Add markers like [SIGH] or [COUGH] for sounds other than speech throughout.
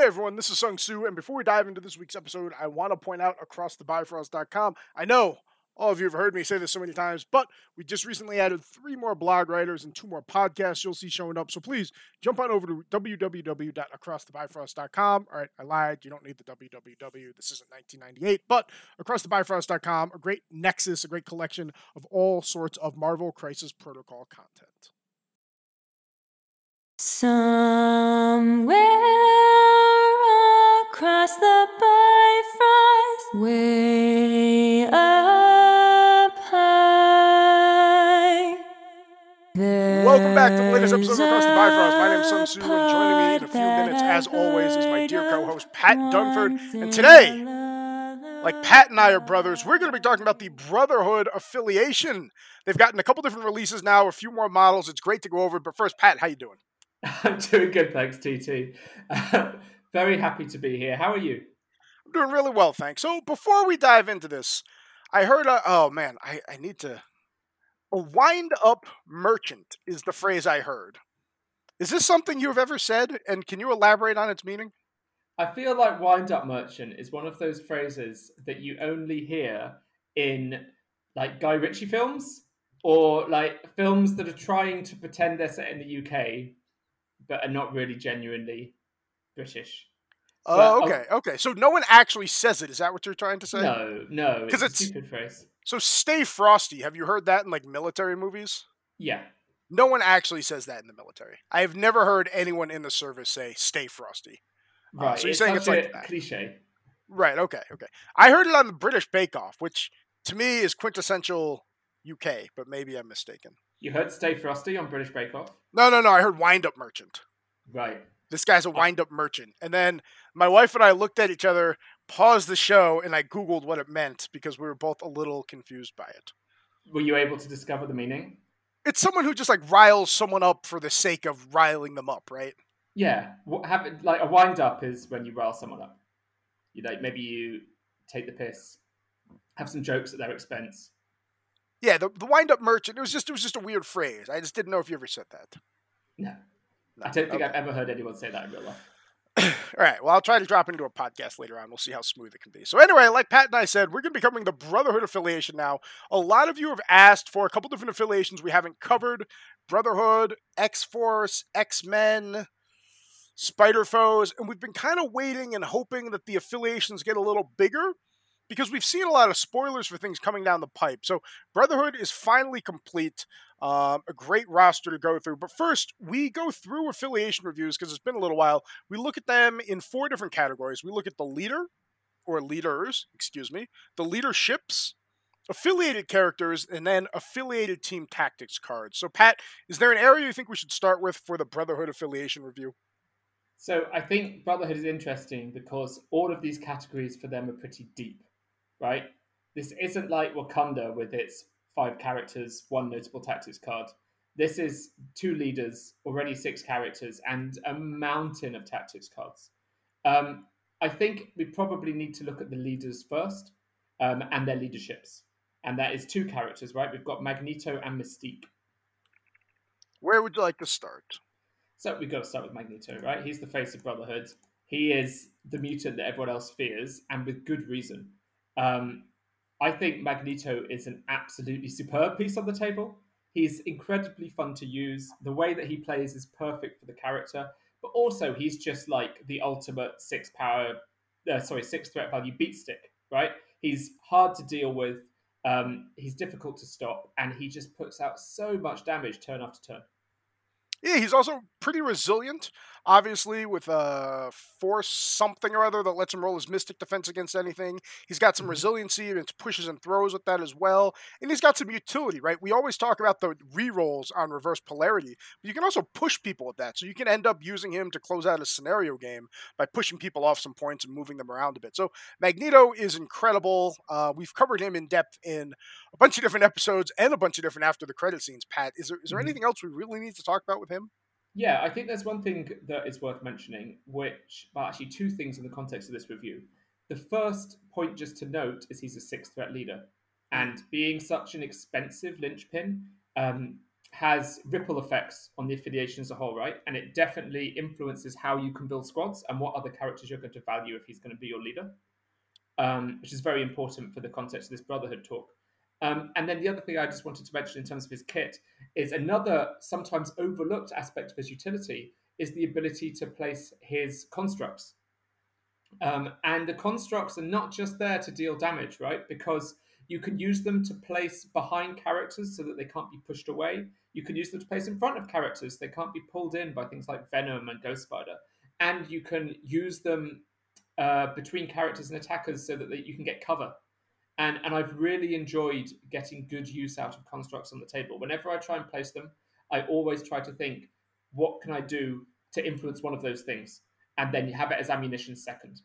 Hey everyone, this is Sung Soo, and before we dive into this week's episode, I want to point out acrossthebifrost.com. I know all of you have heard me say this so many times, but we just recently added three more blog writers and two more podcasts you'll see showing up. So please jump on over to www.acrossthebifrost.com. All right, I lied. You don't need the www. This isn't 1998, but acrossthebifrost.com, a great nexus, a great collection of all sorts of Marvel Crisis Protocol content. Somewhere across the Bifrost, way up high. Welcome back to the latest episode of Across the Bifrost. My name is Sung Soo, and joining me in a few minutes, as always, is my dear co-host Pat Dunford. And today, like Pat and I are brothers, we're going to be talking about the Brotherhood affiliation. They've gotten a couple different releases now, a few more models. It's great to go over. But first, Pat, how you doing? [LAUGHS] I'm doing good, thanks, TT. [LAUGHS] very happy to be here. How are you? I'm doing really well, thanks. So before we dive into this, I heard, a, oh man, I, I need to. A wind up merchant is the phrase I heard. Is this something you have ever said? And can you elaborate on its meaning? I feel like wind up merchant is one of those phrases that you only hear in like Guy Ritchie films or like films that are trying to pretend they're set in the UK but are not really genuinely British. Oh, okay, okay. So no one actually says it. Is that what you're trying to say? No, no. Because it's, it's, a stupid phrase. So stay frosty. Have you heard that in like military movies? Yeah. No one actually says that in the military. I have never heard anyone in the service say "stay frosty." Uh, right. Uh, so you're saying it's like that. cliche. Right. Okay. Okay. I heard it on the British Bake Off, which to me is quintessential UK, but maybe I'm mistaken. You heard "Stay Frosty" on British Bake Off? No, no, no. I heard "Wind Up Merchant." Right. This guy's a wind up merchant. And then my wife and I looked at each other, paused the show, and I Googled what it meant because we were both a little confused by it. Were you able to discover the meaning? It's someone who just like riles someone up for the sake of riling them up, right? Yeah. Have it, like a wind up is when you rile someone up. You like maybe you take the piss, have some jokes at their expense. Yeah, the, the wind up merchant. It was just it was just a weird phrase. I just didn't know if you ever said that. No. I don't think okay. I've ever heard anyone say that in real life. [CLEARS THROAT] All right. Well, I'll try to drop into a podcast later on. We'll see how smooth it can be. So, anyway, like Pat and I said, we're going to be covering the Brotherhood affiliation now. A lot of you have asked for a couple different affiliations we haven't covered Brotherhood, X Force, X Men, Spider Foes, and we've been kind of waiting and hoping that the affiliations get a little bigger because we've seen a lot of spoilers for things coming down the pipe. So, Brotherhood is finally complete. Um, a great roster to go through. But first, we go through affiliation reviews because it's been a little while. We look at them in four different categories. We look at the leader, or leaders, excuse me, the leaderships, affiliated characters, and then affiliated team tactics cards. So, Pat, is there an area you think we should start with for the Brotherhood affiliation review? So, I think Brotherhood is interesting because all of these categories for them are pretty deep, right? This isn't like Wakanda with its five characters, one notable tactics card. This is two leaders, already six characters, and a mountain of tactics cards. Um, I think we probably need to look at the leaders first um, and their leaderships. And that is two characters, right? We've got Magneto and Mystique. Where would you like to start? So we've got to start with Magneto, right? He's the face of Brotherhood. He is the mutant that everyone else fears, and with good reason. Um, I think Magneto is an absolutely superb piece on the table. He's incredibly fun to use. The way that he plays is perfect for the character, but also he's just like the ultimate six power, uh, sorry, six threat value beat stick, right? He's hard to deal with. Um, he's difficult to stop, and he just puts out so much damage turn after turn. Yeah, he's also pretty resilient. Obviously, with a force something or other that lets him roll his mystic defense against anything. He's got some mm-hmm. resiliency and pushes and throws with that as well. And he's got some utility, right? We always talk about the rerolls on reverse polarity, but you can also push people with that. So you can end up using him to close out a scenario game by pushing people off some points and moving them around a bit. So Magneto is incredible. Uh, we've covered him in depth in a bunch of different episodes and a bunch of different after the credit scenes. Pat, is there is there mm-hmm. anything else we really need to talk about with him? Yeah, I think there's one thing that is worth mentioning, which, well, actually, two things in the context of this review. The first point, just to note, is he's a six threat leader. And being such an expensive linchpin, um, has ripple effects on the affiliation as a whole, right? And it definitely influences how you can build squads and what other characters you're going to value if he's going to be your leader, um, which is very important for the context of this Brotherhood talk. Um, and then the other thing I just wanted to mention in terms of his kit is another sometimes overlooked aspect of his utility is the ability to place his constructs. Um, and the constructs are not just there to deal damage, right? Because you can use them to place behind characters so that they can't be pushed away. You can use them to place in front of characters. They can't be pulled in by things like Venom and Ghost Spider. And you can use them uh, between characters and attackers so that they, you can get cover. And, and I've really enjoyed getting good use out of constructs on the table. Whenever I try and place them, I always try to think, what can I do to influence one of those things? And then you have it as ammunition second.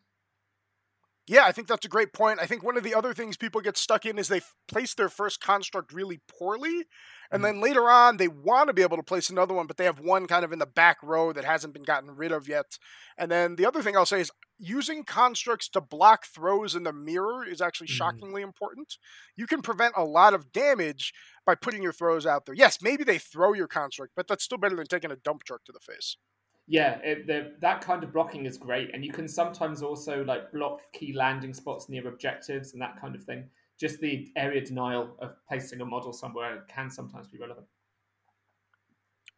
Yeah, I think that's a great point. I think one of the other things people get stuck in is they place their first construct really poorly, and mm-hmm. then later on they want to be able to place another one, but they have one kind of in the back row that hasn't been gotten rid of yet. And then the other thing I'll say is using constructs to block throws in the mirror is actually mm-hmm. shockingly important. You can prevent a lot of damage by putting your throws out there. Yes, maybe they throw your construct, but that's still better than taking a dump truck to the face yeah, it, that kind of blocking is great, and you can sometimes also like block key landing spots near objectives and that kind of thing. Just the area denial of placing a model somewhere can sometimes be relevant.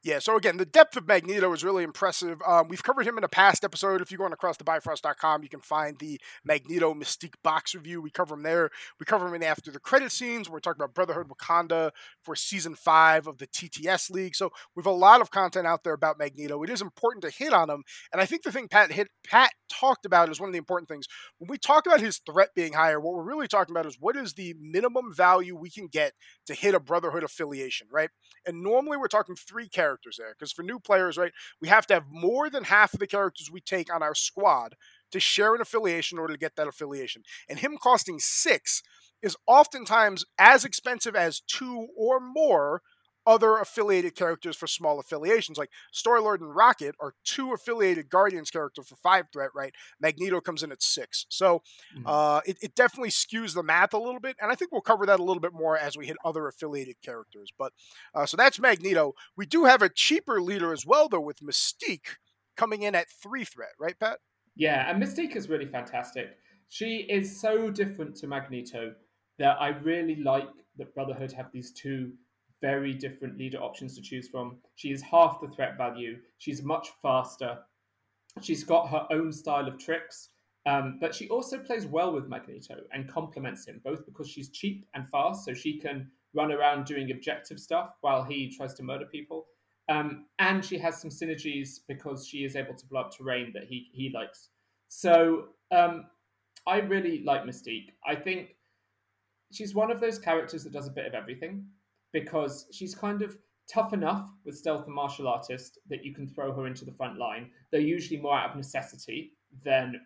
Yeah, so again, the depth of Magneto is really impressive. Um, we've covered him in a past episode. If you go on across the Bifrost.com, you can find the Magneto Mystique box review. We cover him there. We cover him in after the credit scenes. We're talking about Brotherhood Wakanda for season five of the TTS League. So we have a lot of content out there about Magneto. It is important to hit on him, and I think the thing Pat hit Pat talked about is one of the important things. When we talk about his threat being higher, what we're really talking about is what is the minimum value we can get to hit a Brotherhood affiliation, right? And normally we're talking three characters characters there. Because for new players, right, we have to have more than half of the characters we take on our squad to share an affiliation in order to get that affiliation. And him costing six is oftentimes as expensive as two or more other affiliated characters for small affiliations. Like Star-Lord and Rocket are two affiliated Guardians characters for five threat, right? Magneto comes in at six. So mm-hmm. uh, it, it, definitely skews the math a little bit. And I think we'll cover that a little bit more as we hit other affiliated characters. But uh, so that's Magneto. We do have a cheaper leader as well, though, with Mystique coming in at three threat, right, Pat? Yeah, and Mystique is really fantastic. She is so different to Magneto that I really like that Brotherhood have these two very different leader options to choose from. She is half the threat value. She's much faster. She's got her own style of tricks, um, but she also plays well with Magneto and complements him, both because she's cheap and fast, so she can run around doing objective stuff while he tries to murder people. Um, and she has some synergies because she is able to blow up terrain that he, he likes. So um, I really like Mystique. I think she's one of those characters that does a bit of everything because she's kind of tough enough with stealth and martial artist that you can throw her into the front line. They're usually more out of necessity than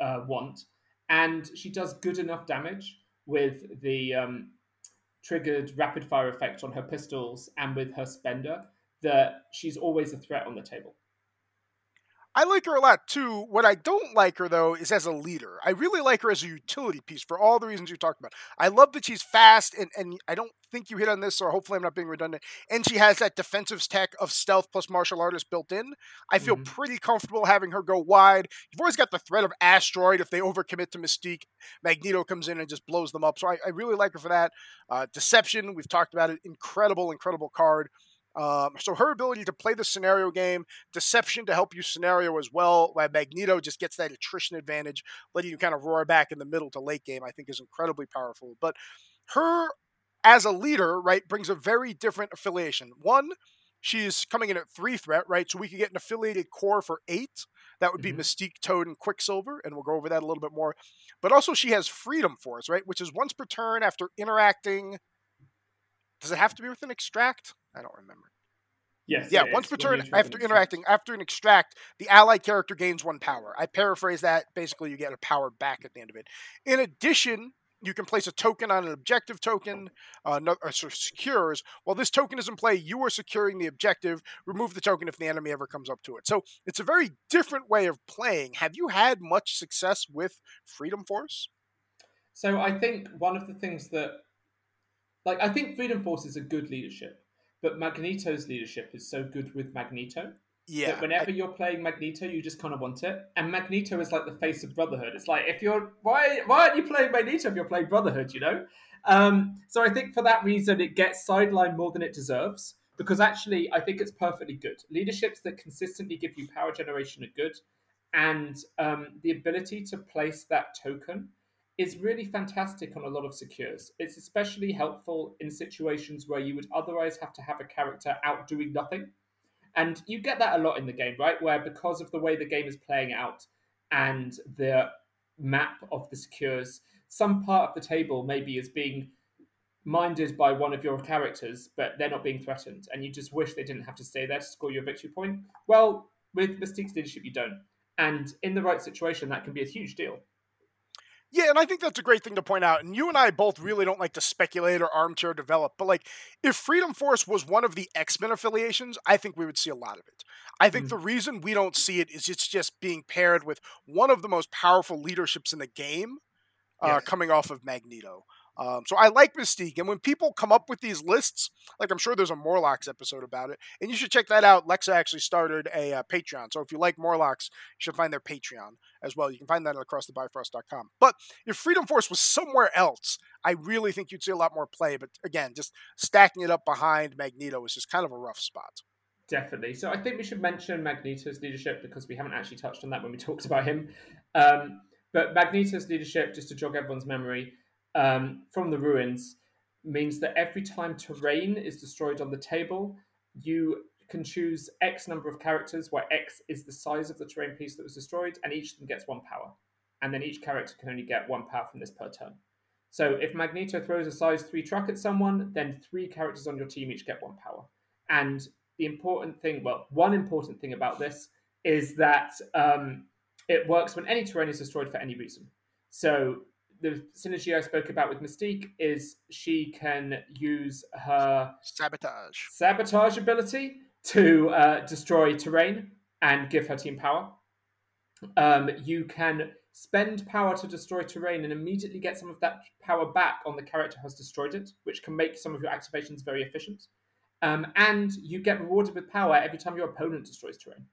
uh, want, and she does good enough damage with the um, triggered rapid fire effect on her pistols and with her spender that she's always a threat on the table. I like her a lot too. What I don't like her though is as a leader. I really like her as a utility piece for all the reasons you talked about. I love that she's fast, and, and I don't think you hit on this, or hopefully I'm not being redundant. And she has that defensive tech of stealth plus martial artist built in. I feel mm-hmm. pretty comfortable having her go wide. You've always got the threat of asteroid if they overcommit to Mystique. Magneto comes in and just blows them up. So I, I really like her for that. Uh, Deception, we've talked about it. Incredible, incredible card. Um, so her ability to play the scenario game, deception to help you scenario as well, while Magneto just gets that attrition advantage, letting you kind of roar back in the middle to late game, I think is incredibly powerful. But her as a leader, right, brings a very different affiliation. One, she's coming in at three threat, right? So we could get an affiliated core for eight. That would be mm-hmm. Mystique, Toad, and Quicksilver, and we'll go over that a little bit more. But also, she has Freedom Force, right? Which is once per turn after interacting. Does it have to be with an extract? I don't remember. Yes. Yeah, once per turn after interacting, after an extract, the allied character gains one power. I paraphrase that. Basically, you get a power back at the end of it. In addition, you can place a token on an objective token, uh, no, or secures. While this token is in play, you are securing the objective. Remove the token if the enemy ever comes up to it. So it's a very different way of playing. Have you had much success with Freedom Force? So I think one of the things that, like, I think Freedom Force is a good leadership but Magneto's leadership is so good with Magneto Yeah. that whenever you're playing Magneto, you just kind of want it. And Magneto is like the face of Brotherhood. It's like if you're why why aren't you playing Magneto if you're playing Brotherhood? You know. Um, so I think for that reason, it gets sidelined more than it deserves. Because actually, I think it's perfectly good. Leaderships that consistently give you power generation are good, and um, the ability to place that token is really fantastic on a lot of secures. It's especially helpful in situations where you would otherwise have to have a character out doing nothing. And you get that a lot in the game, right? Where because of the way the game is playing out and the map of the secures, some part of the table maybe is being minded by one of your characters, but they're not being threatened, and you just wish they didn't have to stay there to score your victory point. Well, with Mystique's leadership, you don't. And in the right situation, that can be a huge deal. Yeah, and I think that's a great thing to point out. And you and I both really don't like to speculate or armchair develop, but like if Freedom Force was one of the X Men affiliations, I think we would see a lot of it. I think Mhm. the reason we don't see it is it's just being paired with one of the most powerful leaderships in the game, uh, Yes. coming off of Magneto. Um, so I like Mystique, and when people come up with these lists, like I'm sure there's a Morlocks episode about it, and you should check that out. Lexa actually started a uh, Patreon, so if you like Morlocks, you should find their Patreon as well. You can find that at acrossthebifrost.com. But if Freedom Force was somewhere else, I really think you'd see a lot more play. But again, just stacking it up behind Magneto is just kind of a rough spot. Definitely. So I think we should mention Magneto's leadership because we haven't actually touched on that when we [LAUGHS] talked about him. Um, but Magneto's leadership, just to jog everyone's memory, um, from the ruins means that every time terrain is destroyed on the table, you can choose X number of characters where X is the size of the terrain piece that was destroyed, and each of them gets one power. And then each character can only get one power from this per turn. So if Magneto throws a size 3 truck at someone, then three characters on your team each get one power. And the important thing, well, one important thing about this is that um, it works when any terrain is destroyed for any reason. So the synergy I spoke about with Mystique is she can use her Sabotage. sabotage ability to uh, destroy terrain and give her team power. Um, you can spend power to destroy terrain and immediately get some of that power back on the character who has destroyed it, which can make some of your activations very efficient. Um, and you get rewarded with power every time your opponent destroys terrain.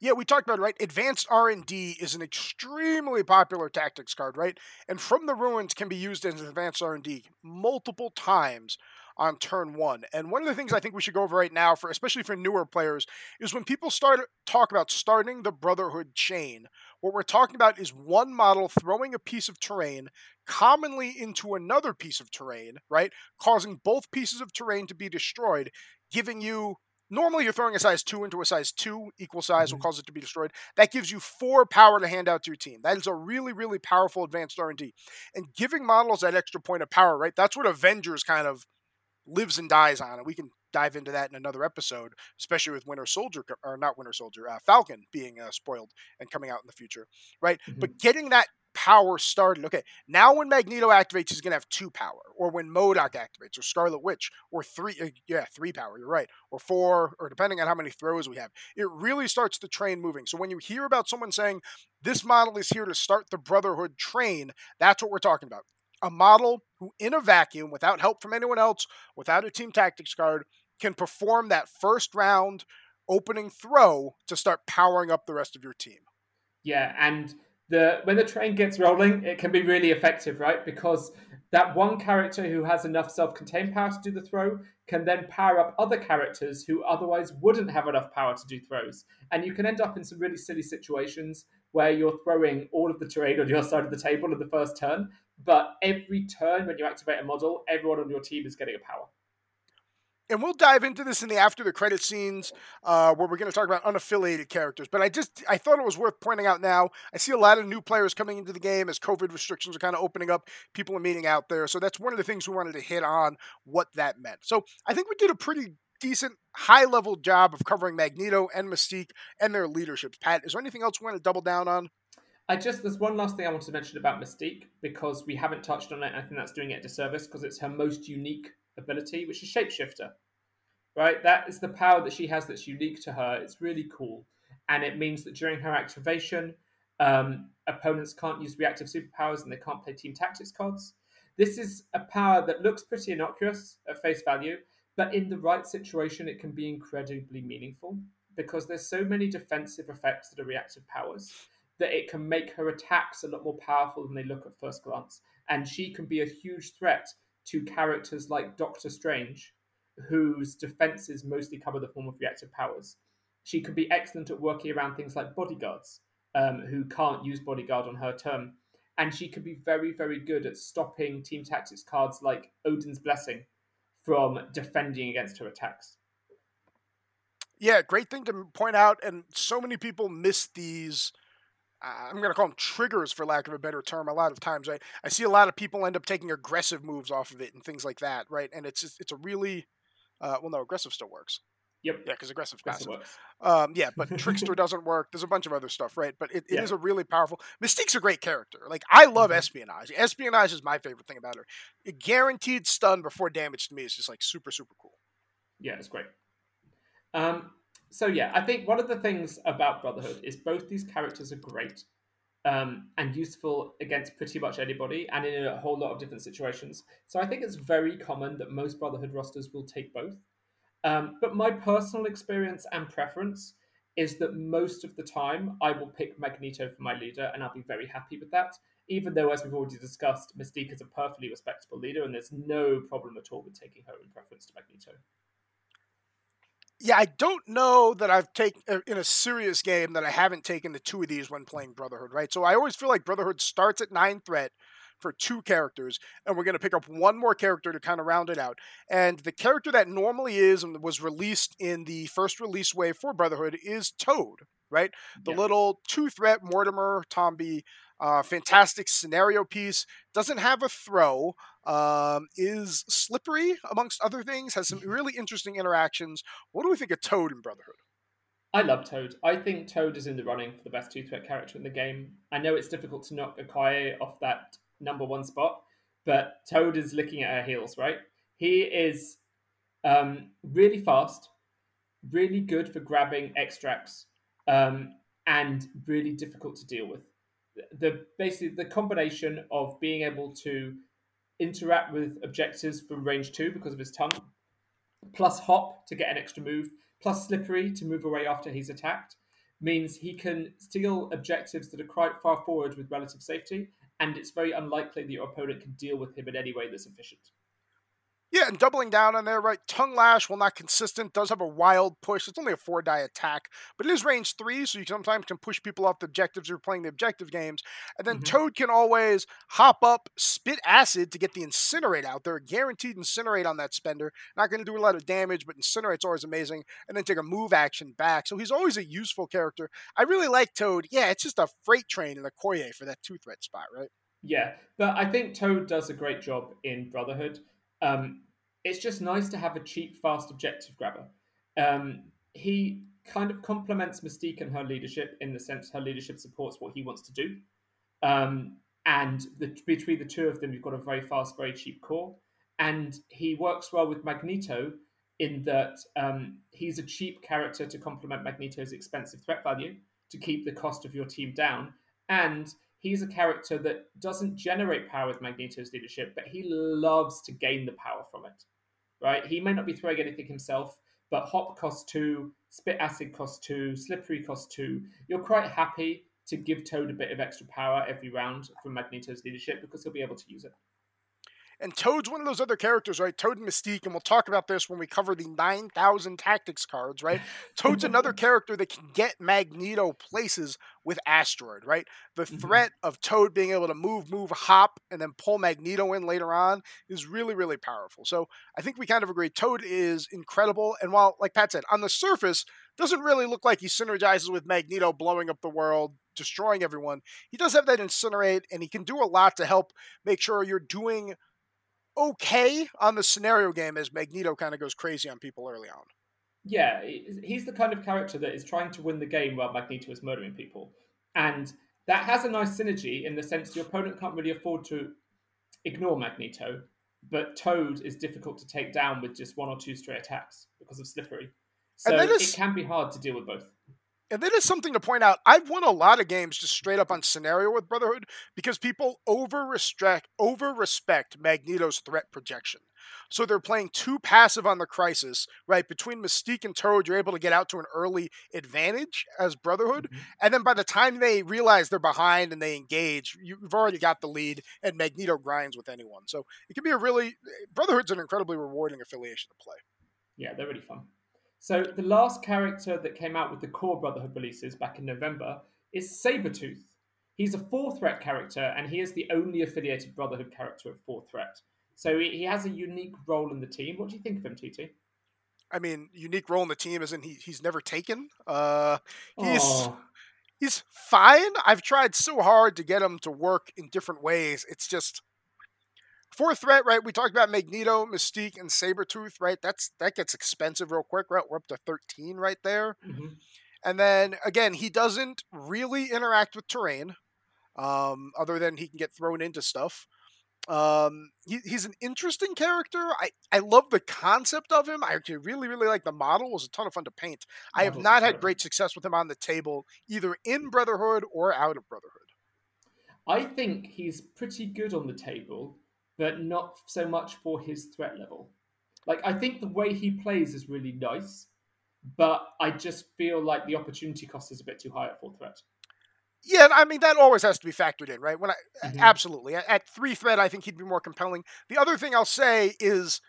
Yeah, we talked about it, right. Advanced R and D is an extremely popular tactics card, right? And from the ruins can be used as advanced R and D multiple times on turn one. And one of the things I think we should go over right now, for especially for newer players, is when people start talk about starting the Brotherhood chain. What we're talking about is one model throwing a piece of terrain commonly into another piece of terrain, right? Causing both pieces of terrain to be destroyed, giving you normally you're throwing a size 2 into a size 2 equal size will Mhm. cause it to be destroyed. That gives you four power to hand out to your team. That is a really really powerful advanced r&d and giving models that extra point of power right that's what avengers kind of lives and dies on and we can dive into that in another episode especially with winter soldier or not winter soldier uh, falcon being uh, spoiled and coming out in the future right? But getting that power started okay now when magneto activates he's going to have two power or when MODOK activates or scarlet witch or three uh, yeah three power you're right or four or depending on how many throws we have it really starts the train moving. So when you hear about someone saying this model is here to start the brotherhood train that's what we're talking about. A model who in a vacuum without help from anyone else without a team tactics card can perform that first round opening throw to start powering up the rest of your team Yeah, and the when the train gets rolling, it can be really effective, right? Because that one character who has enough self-contained power to do the throw can then power up other characters who otherwise wouldn't have enough power to do throws. And you can end up in some really silly situations where you're throwing all of the terrain on your side of the table in the first turn, but every turn when you activate a model, everyone on your team is getting a power. And we'll dive into this in the after the credit scenes uh, where we're going to talk about unaffiliated characters but i just i thought it was worth pointing out now i see a lot of new players coming into the game as covid restrictions are kind of opening up people are meeting out there so that's one of the things we wanted to hit on what that meant so i think we did a pretty decent high level job of covering magneto and mystique and their leaderships pat is there anything else we want to double down on I just there's one last thing I want to mention about Mystique because we haven't touched on it. I think that's doing it a disservice because it's her most unique ability, which is Shapeshifter. Right, that is the power that she has that's unique to her. It's really cool, and it means that during her activation, um, opponents can't use reactive superpowers and they can't play team tactics cards. This is a power that looks pretty innocuous at face value, but in the right situation, it can be incredibly meaningful because there's so many defensive effects that are reactive powers that it can make her attacks a lot more powerful than they look at first glance. And she can be a huge threat to characters like Doctor Strange, whose defenses mostly cover the form of reactive powers. She could be excellent at working around things like bodyguards, um, who can't use bodyguard on her turn. And she could be very, very good at stopping team tactics cards like Odin's Blessing from defending against her attacks. Yeah, great thing to point out. And so many people miss these I'm going to call them triggers for lack of a better term. A lot of times, I, I see a lot of people end up taking aggressive moves off of it and things like that, right? And it's just, it's a really uh, well, no, aggressive still works. Yep. Yeah, because aggressive passive. Um, yeah, but [LAUGHS] trickster doesn't work. There's a bunch of other stuff, right? But it, it Yeah. is a really powerful. Mystique's a great character. Like I love Mhm. espionage. Espionage is my favorite thing about her. A guaranteed stun before damage to me is just like super super cool. Yeah, it's great. Um, so yeah, I think one of the things about Brotherhood is both these characters are great um, and useful against pretty much anybody and in a whole lot of different situations. So I think it's very common that most Brotherhood rosters will take both. Um, but my personal experience and preference is that most of the time I will pick Magneto for my leader, and I'll be very happy with that. Even though, as we've already discussed, Mystique is a perfectly respectable leader, and there's no problem at all with taking her in preference to Magneto. Yeah, I don't know that I've taken in a serious game that I haven't taken the two of these when playing Brotherhood, right? So I always feel like Brotherhood starts at nine threat for two characters, and we're going to pick up one more character to kind of round it out. And the character that normally is and was released in the first release wave for Brotherhood is Toad, right? The Yeah. little two threat Mortimer Toynbee, uh, fantastic scenario piece. Doesn't have a throw. Um, is slippery amongst other things. Has some really interesting interactions. What do we think of Toad in Brotherhood? I love Toad. I think Toad is in the running for the best two threat character in the game. I know it's difficult to knock Okoye off that number one spot, but Toad is licking at her heels, right? He is um, really fast, really good for grabbing extracts, um, and really difficult to deal with. The basically the combination of being able to interact with objectives from range two because of his tongue, plus hop to get an extra move, plus slippery to move away after he's attacked, means he can steal objectives that are quite far forward with relative safety, and it's very unlikely that your opponent can deal with him in any way that's efficient. Yeah, and doubling down on there, right? Tongue Lash, while not consistent, does have a wild push. It's only a four die attack, but it is range three, so you sometimes can push people off the objectives if you're playing the objective games. And then Mhm. Toad can always hop up, spit acid to get the incinerate out there. Guaranteed incinerate on that spender. Not going to do a lot of damage, but incinerate's always amazing. And then take a move action back. So he's always a useful character. I really like Toad. Yeah, it's just a freight train in a Koye for that two threat spot, right? Yeah, but I think Toad does a great job in Brotherhood. Um, it's just nice to have a cheap, fast objective grabber. Um, he kind of complements Mystique and her leadership in the sense her leadership supports what he wants to do. Um, and the, between the two of them, you've got a very fast, very cheap core. And he works well with Magneto in that um, he's a cheap character to complement Magneto's expensive threat value to keep the cost of your team down. And he's a character that doesn't generate power with Magneto's leadership, but he loves to gain the power from it. Right? He may not be throwing anything himself, but hop costs two, spit acid costs two, slippery costs two. You're quite happy to give Toad a bit of extra power every round from Magneto's leadership because he'll be able to use it. And Toad's one of those other characters, right? Toad and Mystique, and we'll talk about this when we cover the 9,000 tactics cards, right? Toad's another [LAUGHS] character that can get Magneto places with Asteroid, right? The Mhm. threat of Toad being able to move, move, hop, and then pull Magneto in later on is really, really powerful. So I think we kind of agree. Toad is incredible. And while, like Pat said, on the surface, doesn't really look like he synergizes with Magneto blowing up the world, destroying everyone, he does have that incinerate, and he can do a lot to help make sure you're doing okay on the scenario game as Magneto kind of goes crazy on people early on. Yeah, he's the kind of character that is trying to win the game while Magneto is murdering people. And that has a nice synergy in the sense your opponent can't really afford to ignore Magneto, but Toad is difficult to take down with just one or two straight attacks because of Slippery. So it can be hard to deal with both. And that is something to point out. I've won a lot of games just straight up on scenario with Brotherhood because people over respect over respect Magneto's threat projection. So they're playing too passive on the crisis, right? Between Mystique and Toad, you're able to get out to an early advantage as Brotherhood. Mm-hmm. And then by the time they realize they're behind and they engage, you've already got the lead, and Magneto grinds with anyone. So it can be a really Brotherhood's an incredibly rewarding affiliation to play. Yeah, they're really fun. So the last character that came out with the core Brotherhood releases back in November is Sabretooth. He's a four threat character, and he is the only affiliated Brotherhood character at four threat. So he has a unique role in the team. What do you think of him, TT? I mean, unique role in the team isn't he? He's never taken. Uh, he's Aww. he's fine. I've tried so hard to get him to work in different ways. It's just fourth threat, right? We talked about Magneto, Mystique, and Sabretooth, right? That's that gets expensive real quick, right? We're up to 13 right there. Mm-hmm. And then again, he doesn't really interact with terrain, um, other than he can get thrown into stuff. Um, he, he's an interesting character. I, I love the concept of him. I actually really, really like the model. It was a ton of fun to paint. I have not had great success with him on the table, either in Brotherhood or out of Brotherhood. I think he's pretty good on the table, but not so much for his threat level. Like, I think the way he plays is really nice, but I just feel like the opportunity cost is a bit too high at full threat. Yeah, I mean that always has to be factored in, right? When I mm-hmm. absolutely at, at three threat, I think he'd be more compelling. The other thing I'll say is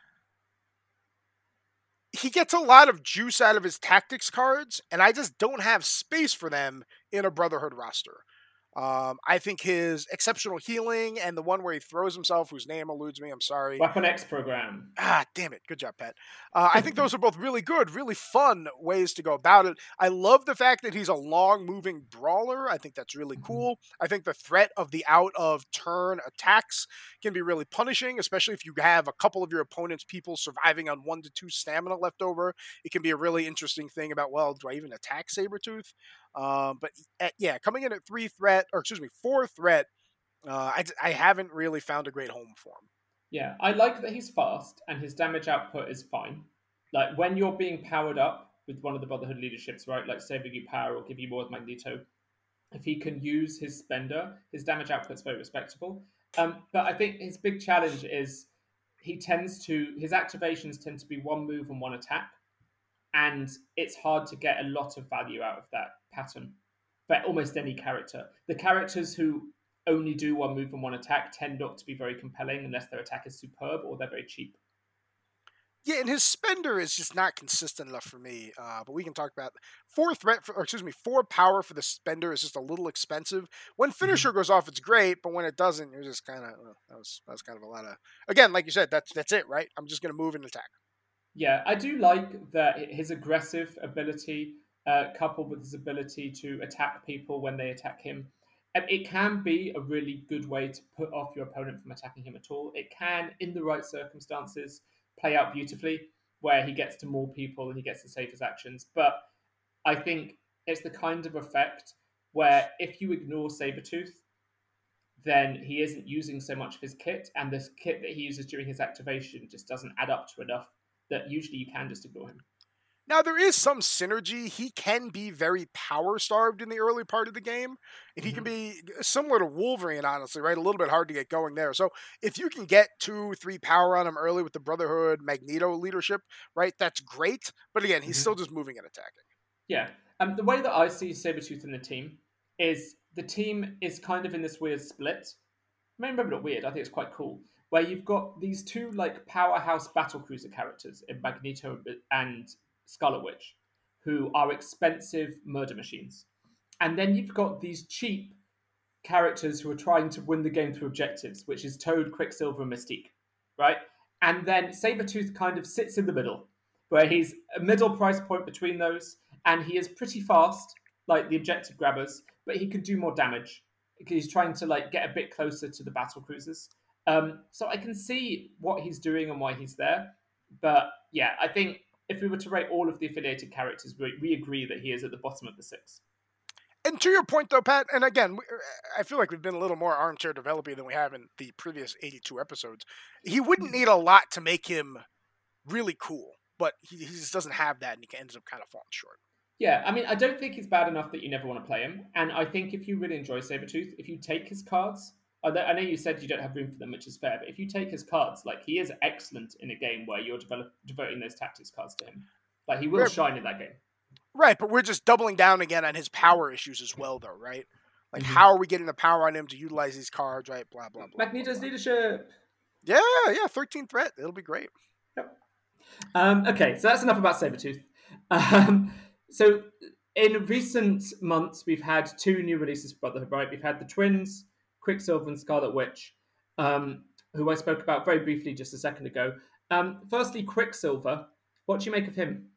he gets a lot of juice out of his tactics cards, and I just don't have space for them in a Brotherhood roster. Um, I think his exceptional healing and the one where he throws himself, whose name eludes me, I'm sorry. Weapon X program. Ah, damn it. Good job, Pat. Uh, I think those are [LAUGHS] both really good, really fun ways to go about it. I love the fact that he's a long moving brawler. I think that's really mm-hmm. cool. I think the threat of the out of turn attacks can be really punishing, especially if you have a couple of your opponent's people surviving on one to two stamina left over. It can be a really interesting thing about, well, do I even attack Sabretooth? Um, but at, yeah, coming in at three threat, or excuse me, four threat, uh, I, I haven't really found a great home for him. Yeah, I like that he's fast and his damage output is fine. Like when you're being powered up with one of the Brotherhood leaderships, right? Like saving you power or give you more with Magneto. If he can use his spender, his damage output's very respectable. Um, but I think his big challenge is he tends to his activations tend to be one move and one attack and it's hard to get a lot of value out of that pattern for almost any character. The characters who only do one move and one attack tend not to be very compelling unless their attack is superb or they're very cheap. Yeah, and his spender is just not consistent enough for me. Uh, but we can talk about four threat, for, or excuse me, four power for the spender is just a little expensive. When mm-hmm. finisher mm-hmm. goes off, it's great, but when it doesn't, you're just kind of that was that was kind of a lot of again, like you said, that's that's it, right? I'm just gonna move and attack. Yeah, I do like that his aggressive ability, uh, coupled with his ability to attack people when they attack him, it can be a really good way to put off your opponent from attacking him at all. It can, in the right circumstances, play out beautifully where he gets to more people and he gets to save his actions. But I think it's the kind of effect where if you ignore Sabretooth, then he isn't using so much of his kit, and this kit that he uses during his activation just doesn't add up to enough that usually you can just ignore him. Now there is some synergy. He can be very power starved in the early part of the game, and he mm-hmm. can be similar to Wolverine, honestly, right? A little bit hard to get going there. So if you can get two, three power on him early with the Brotherhood Magneto leadership, right? That's great. But again, he's mm-hmm. still just moving and attacking. Yeah. Um, the way that I see Sabretooth in the team is the team is kind of in this weird split. I mean, maybe not weird. I think it's quite cool where you've got these two like powerhouse battle cruiser characters in Magneto and Scarlet Witch, who are expensive murder machines, and then you've got these cheap characters who are trying to win the game through objectives, which is Toad, Quicksilver, and Mystique, right? And then Sabretooth kind of sits in the middle, where he's a middle price point between those, and he is pretty fast, like the objective grabbers, but he can do more damage because he's trying to like get a bit closer to the battle cruisers. Um, so I can see what he's doing and why he's there. But yeah, I think if we were to rate all of the affiliated characters, we, we agree that he is at the bottom of the six. And to your point, though, Pat, and again, I feel like we've been a little more armchair developing than we have in the previous 82 episodes. He wouldn't mm-hmm. need a lot to make him really cool, but he, he just doesn't have that, and he ends up kind of falling short. Yeah, I mean, I don't think he's bad enough that you never want to play him. And I think if you really enjoy Sabretooth, if you take his cards, I know you said you don't have room for them, which is fair, but if you take his cards, like he is excellent in a game where you're develop, devoting those tactics cards to him. Like he will Right. shine in that game. Right, but we're just doubling down again on his power issues as well, though, right? Like, Mhm. how are we getting the power on him to utilize these cards, right? Blah blah blah. blah, Magneto's blah. leadership. Yeah, yeah, 13 threat. It'll be great. Um, okay, so that's enough about Sabretooth. Um, so in recent months, we've had two new releases for Brotherhood, right? We've had the twins, Quicksilver and Scarlet Witch, um, who I spoke about very briefly just a second ago. Um, firstly, Quicksilver, what do you make of him?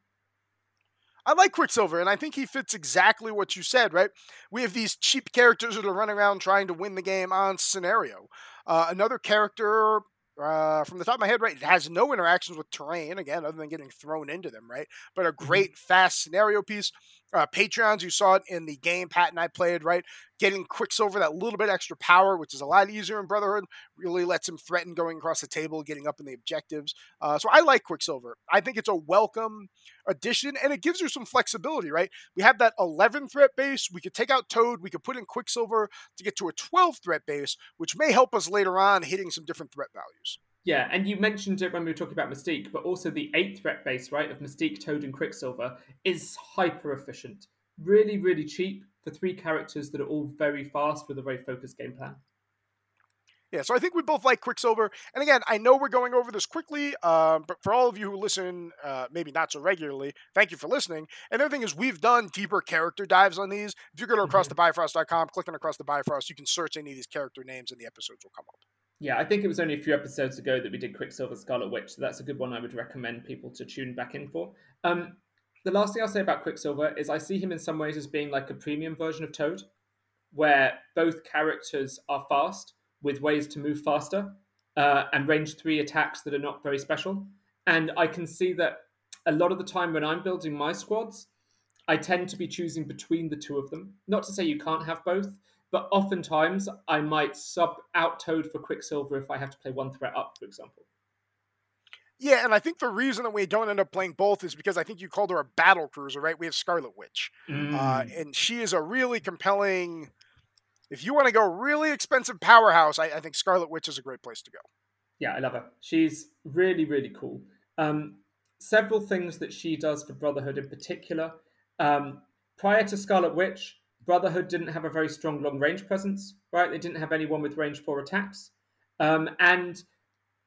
I like Quicksilver, and I think he fits exactly what you said, right? We have these cheap characters that are running around trying to win the game on scenario. Uh, another character, uh, from the top of my head, right, has no interactions with terrain, again, other than getting thrown into them, right? But a great, fast scenario piece. Uh, Patreons, you saw it in the game Pat and I played, right? Getting Quicksilver that little bit extra power, which is a lot easier in Brotherhood, really lets him threaten going across the table, getting up in the objectives. Uh, so I like Quicksilver. I think it's a welcome addition and it gives you some flexibility, right? We have that 11 threat base. We could take out Toad. We could put in Quicksilver to get to a 12 threat base, which may help us later on hitting some different threat values. Yeah, and you mentioned it when we were talking about Mystique, but also the eight threat base, right, of Mystique, Toad, and Quicksilver is hyper efficient. Really, really cheap for three characters that are all very fast with a very focused game plan. Yeah, so I think we both like Quicksilver. And again, I know we're going over this quickly, um, but for all of you who listen, uh, maybe not so regularly, thank you for listening. And the other thing is, we've done deeper character dives on these. If you go to across the Bifrost.com, clicking across the Bifrost, you can search any of these character names and the episodes will come up. Yeah, I think it was only a few episodes ago that we did Quicksilver Scarlet Witch, so that's a good one I would recommend people to tune back in for. Um, the last thing I'll say about Quicksilver is I see him in some ways as being like a premium version of Toad, where both characters are fast with ways to move faster uh, and range three attacks that are not very special. And I can see that a lot of the time when I'm building my squads, I tend to be choosing between the two of them. Not to say you can't have both, but oftentimes I might sub out Toad for Quicksilver if I have to play one threat up, for example. Yeah, and I think the reason that we don't end up playing both is because I think you called her a battle cruiser, right? We have Scarlet Witch. Uh, Mm. and she is a really compelling. If you want to go really expensive powerhouse, I, I think Scarlet Witch is a great place to go. Yeah, I love her. She's really, really cool. Um, several things that she does for Brotherhood in particular. Um, prior to Scarlet Witch, Brotherhood didn't have a very strong long range presence, right? They didn't have anyone with range four attacks. Um, and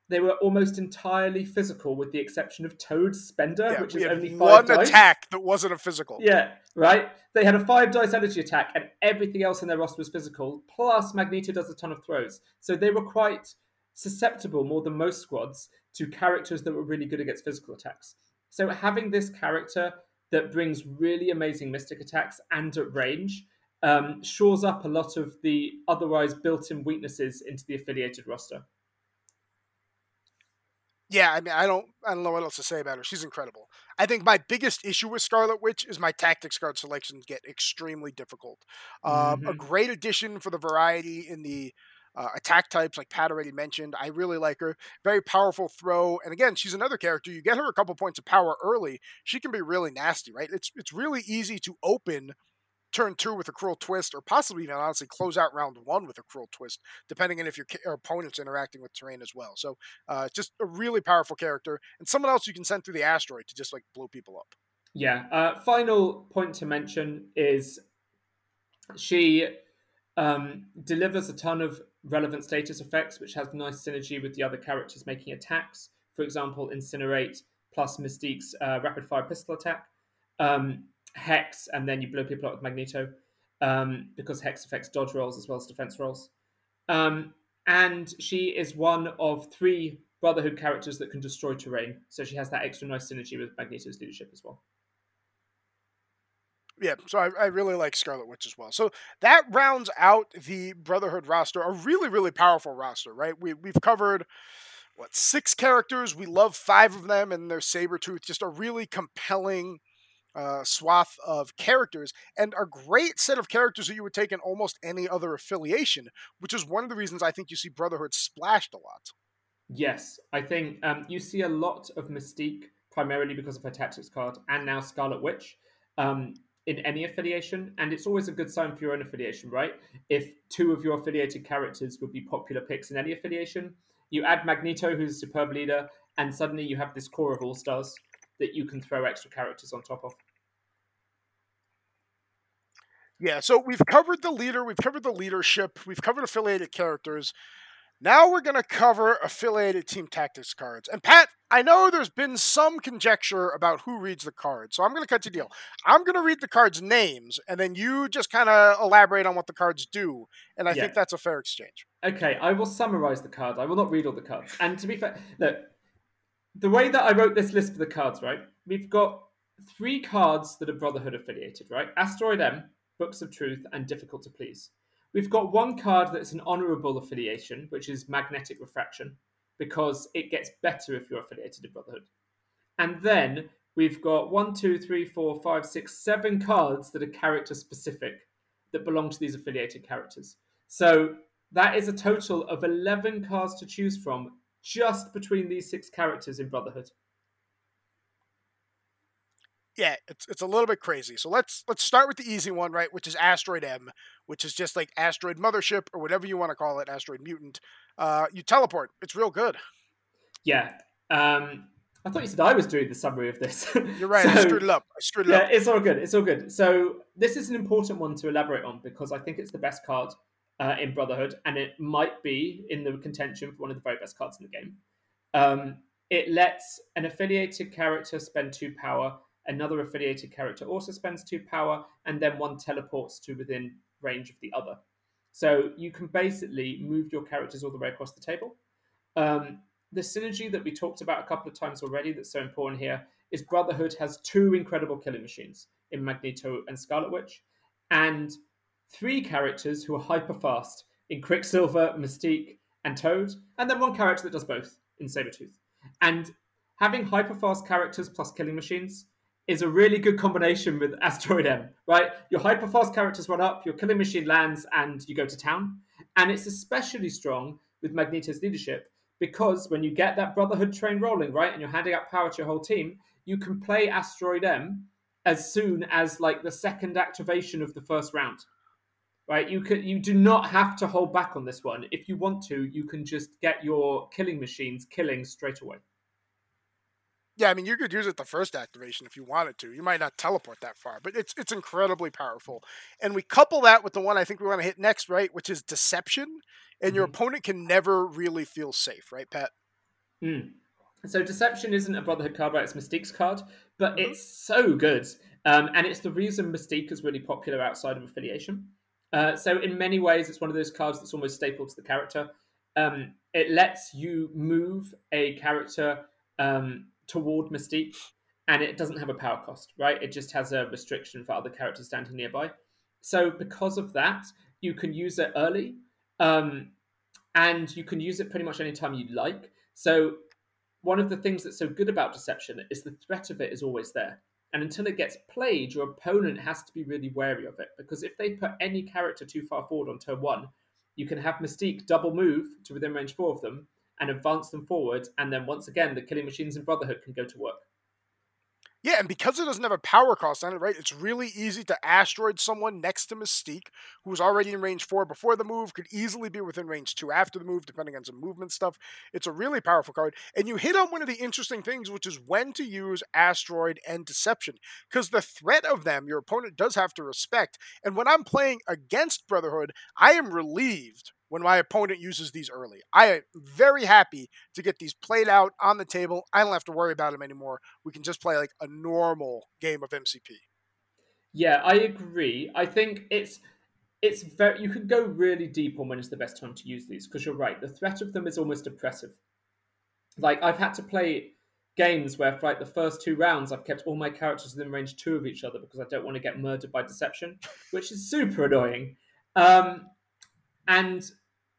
they were almost entirely physical, with the exception of Toad Spender, Yeah, which is only five one dice. attack that wasn't a physical. Yeah, right. They had a five dice energy attack, and everything else in their roster was physical. Plus, Magneto does a ton of throws, so they were quite susceptible, more than most squads, to characters that were really good against physical attacks. So having this character that brings really amazing mystic attacks and at range um, shores up a lot of the otherwise built-in weaknesses into the affiliated roster. Yeah, I mean, I don't, I don't know what else to say about her. She's incredible. I think my biggest issue with Scarlet Witch is my tactics card selections get extremely difficult. Um, A Mhm. great addition for the variety in the uh, attack types, like Pat already mentioned. I really like her. Very powerful throw, and again, she's another character. You get her a couple points of power early, she can be really nasty, right? It's it's really easy to open turn two with a cruel twist, or possibly even honestly close out round one with a cruel twist, depending on if your, your opponent's interacting with terrain as well. So, uh, just a really powerful character, and someone else you can send through the asteroid to just like blow people up. Yeah. Uh, final point to mention is she um, delivers a ton of relevant status effects, which has nice synergy with the other characters making attacks. For example, Incinerate plus Mystique's uh, rapid fire pistol attack, um, Hex, and then you blow people up with Magneto um, because Hex affects dodge rolls as well as defense rolls. Um, and she is one of three Brotherhood characters that can destroy terrain, so she has that extra nice synergy with Magneto's leadership as well. Yeah, so I, I really like Scarlet Witch as well. So that rounds out the Brotherhood roster, a really, really powerful roster, right? We, we've covered, what, six characters. We love five of them, and there's Sabretooth, just a really compelling uh, swath of characters, and a great set of characters that you would take in almost any other affiliation, which is one of the reasons I think you see Brotherhood splashed a lot. Yes, I think um, you see a lot of Mystique primarily because of her tactics card, and now Scarlet Witch. um, in any affiliation, and it's always a good sign for your own affiliation, right? If two of your affiliated characters would be popular picks in any affiliation, you add Magneto, who's a superb leader, and suddenly you have this core of all stars that you can throw extra characters on top of. Yeah, so we've covered the leader, we've covered the leadership, we've covered affiliated characters. Now we're going to cover affiliated team tactics cards. And Pat, I know there's been some conjecture about who reads the cards, so I'm going to cut you deal. I'm going to read the cards' names, and then you just kind of elaborate on what the cards do. And I Yeah. think that's a fair exchange. Okay, I will summarize the cards. I will not read all the cards. And to be fair, look, the way that I wrote this list for the cards, right? We've got three cards that are Brotherhood affiliated, right? Asteroid M, Books of Truth, and Difficult to Please. We've got one card that's an honorable affiliation, which is Magnetic Refraction, because it gets better if you're affiliated to Brotherhood. And then we've got one, two, three, four, five, six, seven cards that are character specific that belong to these affiliated characters. So that is a total of 11 cards to choose from just between these six characters in Brotherhood. Yeah, it's it's a little bit crazy. So let's let's start with the easy one, right? Which is Asteroid M, which is just like Asteroid Mothership or whatever you want to call it, Asteroid Mutant. Uh, you teleport. It's real good. Yeah. Um, I thought you said I was doing the summary of this. [LAUGHS] You're right. I [LAUGHS] screwed it up. I screwed it yeah, up. it's all good. It's all good. So this is an important one to elaborate on because I think it's the best card uh, in Brotherhood, and it might be in the contention for one of the very best cards in the game. Um, it lets an affiliated character spend two power, another affiliated character also spends two power, and then one teleports to within range of the other. So you can basically move your characters all the way across the table. Um, the synergy that we talked about a couple of times already that's so important here is Brotherhood has two incredible killing machines in Magneto and Scarlet Witch, and three characters who are hyper fast in Quicksilver, Mystique, and Toad, and then one character that does both in Sabretooth. And having hyper fast characters plus killing machines is a really good combination with Asteroid M, right? Your hyper fast characters run up, your killing machine lands, and you go to town. And it's especially strong with Magneto's leadership because when you get that Brotherhood train rolling, right, and you're handing out power to your whole team, you can play Asteroid M as soon as like the second activation of the first round. Right, you can you do not have to hold back on this one. If you want to, you can just get your killing machines killing straight away. Yeah, I mean, you could use it the first activation if you wanted to. You might not teleport that far, but it's it's incredibly powerful. And we couple that with the one I think we want to hit next, right, which is deception. And your Mhm. opponent can never really feel safe, right, Pat? Mm. So Deception isn't a Brotherhood card, right? It's Mystique's card, but Mhm. it's so good. Um, and it's the reason Mystique is really popular outside of affiliation. Uh, so in many ways, it's one of those cards that's almost staple to the character. Um, it lets you move a character um, toward Mystique, and it doesn't have a power cost, right? It just has a restriction for other characters standing nearby. So because of that, you can use it early, um, and you can use it pretty much anytime you like. So one of the things that's so good about deception is the threat of it is always there. And until it gets played, your opponent has to be really wary of it because if they put any character too far forward on turn one, you can have Mystique double move to within range four of them and advance them forward. And then once again, the killing machines and Brotherhood can go to work. Yeah, and because it doesn't have a power cost on it, right? It's really easy to asteroid someone next to Mystique, who's already in range four before the move, could easily be within range two after the move, depending on some movement stuff. It's a really powerful card. And you hit on one of the interesting things, which is when to use asteroid and deception. Because the threat of them, your opponent does have to respect. And when I'm playing against Brotherhood, I am relieved when my opponent uses these early. I am very happy to get these played out on the table. I don't have to worry about them anymore. We can just play like a normal game of MCP. Yeah, I agree. I think it's it's very you can go really deep on when is the best time to use these because you're right. The threat of them is almost oppressive. Like I've had to play games where for like the first two rounds I've kept all my characters within range two of each other because I don't want to get murdered by deception, which is super annoying. Um, and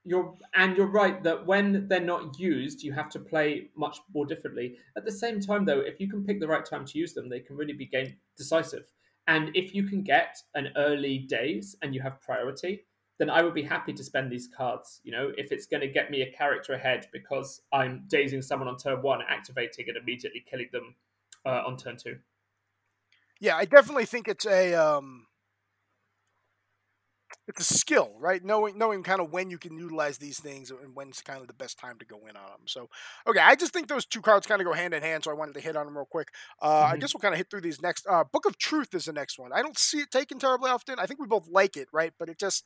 you're and you're right that when they're not used, you have to play much more differently. At the same time, though, if you can pick the right time to use them, they can really be game decisive. And if you can get an early daze and you have priority, then I would be happy to spend these cards. You know, if it's going to get me a character ahead because I'm dazing someone on turn one, activating and immediately killing them uh, on turn two. Yeah, I definitely think it's a um, it's a skill, right? Knowing knowing kind of when you can utilize these things and when's kind of the best time to go in on them. So, okay, I just think those two cards kind of go hand in hand. So I wanted to hit on them real quick. Uh, I Mhm. guess we'll kind of hit through these next. Uh, Book of Truth is the next one. I don't see it taken terribly often. I think we both like it, right? But it just,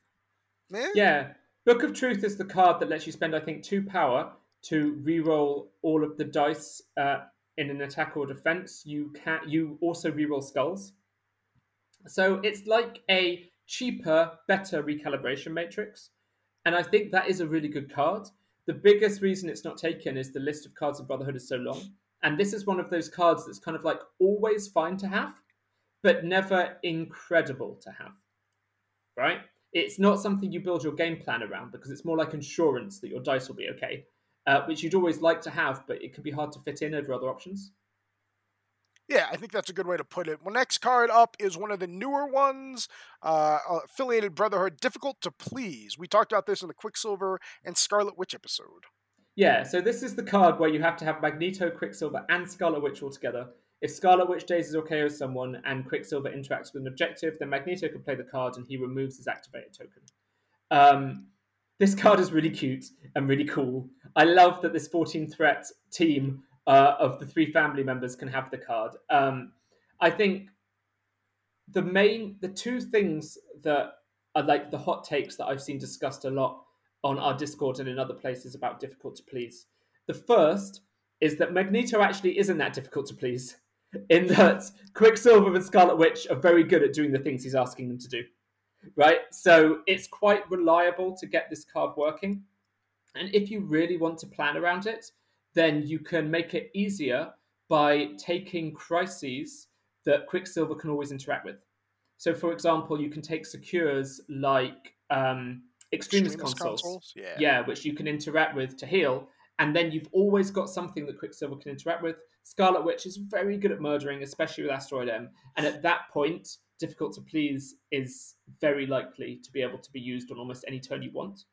eh? Yeah. Book of Truth is the card that lets you spend, I think, two power to re-roll all of the dice uh, in an attack or defense. You can you also re-roll skulls. So it's like a cheaper, better recalibration matrix. And I think that is a really good card. The biggest reason it's not taken is the list of cards of Brotherhood is so long. And this is one of those cards that's kind of like always fine to have, but never incredible to have. Right? It's not something you build your game plan around because it's more like insurance that your dice will be okay, uh, which you'd always like to have, but it can be hard to fit in over other options. Yeah, I think that's a good way to put it. Well, next card up is one of the newer ones, uh, uh, affiliated Brotherhood, difficult to please. We talked about this in the Quicksilver and Scarlet Witch episode. Yeah, so this is the card where you have to have Magneto, Quicksilver, and Scarlet Witch all together. If Scarlet Witch dazes or KOs someone and Quicksilver interacts with an objective, then Magneto can play the card and he removes his activated token. Um, this card is really cute and really cool. I love that this 14 threat team uh, of the three family members can have the card. Um, I think the main, the two things that are like the hot takes that I've seen discussed a lot on our Discord and in other places about difficult to please. The first is that Magneto actually isn't that difficult to please, in that Quicksilver and Scarlet Witch are very good at doing the things he's asking them to do. Right? So it's quite reliable to get this card working. And if you really want to plan around it, then you can make it easier by taking crises that Quicksilver can always interact with. So, for example, you can take secures like um, Extremis, Extremis consoles, Yeah. yeah, which you can interact with to heal, and then you've always got something that Quicksilver can interact with. Scarlet Witch is very good at murdering, especially with Asteroid M, and at that point, difficult to please is very likely to be able to be used on almost any turn you want.